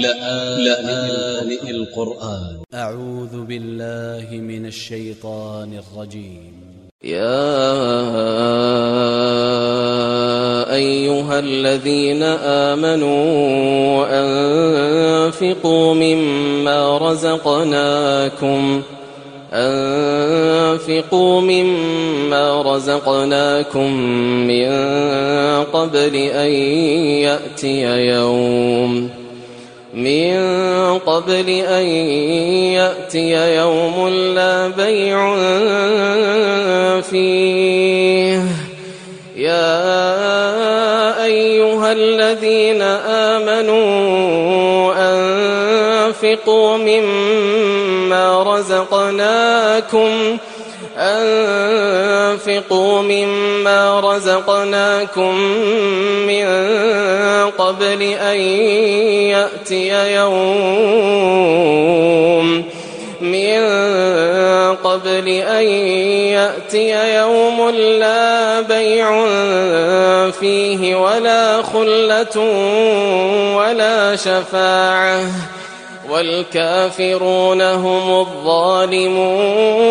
لآن, لآن القرآن. أ ع و ذ ب ا ل ل ه من ا ل ش ي ط ا ن ا ل ج ي م يا أيها الذين آمنوا أنفقوا مما رزقناكم. أنفقوا مما رزقناكم من قبل أن يأتي يوم. من قبل أن يأتي يوم لا بيع فيه. يا أيها الذين آمنوا أنفقوا مما رزقناكم أنفقوا مما رزقناكم من قبل أن يأتي يوم من قبل أن يأتي يوم لا بيع فيه ولا خلة ولا شفاعة والكافرون هم الظالمون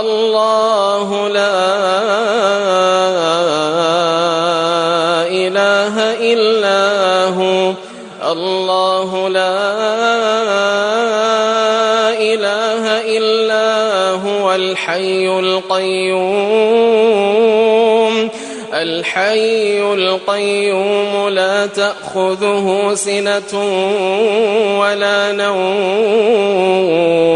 الله لا إله إلا هو. الله لا إله إلا هو الحي القيوم. الحي القيوم لا تأخذه سنة ولا نوم.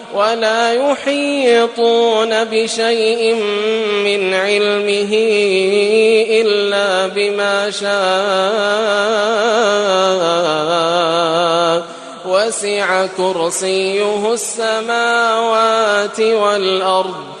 ولا يحيطون بشيء من علمه إلا بما شاء. وسع كرسيه السماوات والأرض.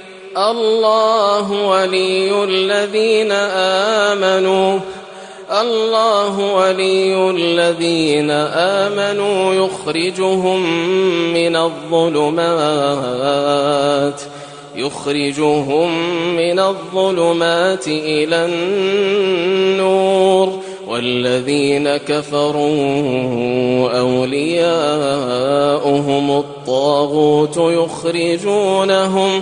الله ولي الذين آمنوا. الله ولي الذين آمنوا يخرجهم من الظلمات. يخرجهم من الظلمات إلى النور. والذين كفروا أولياؤهم الطاغوت يخرجونهم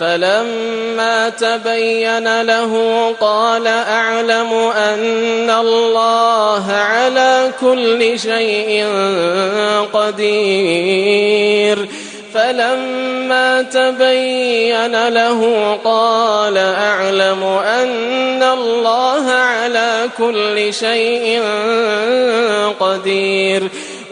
فلما تبين له قال أعلم أن الله على كل شيء قدير. فلما تبين له قال أعلم أن الله على كل شيء قدير.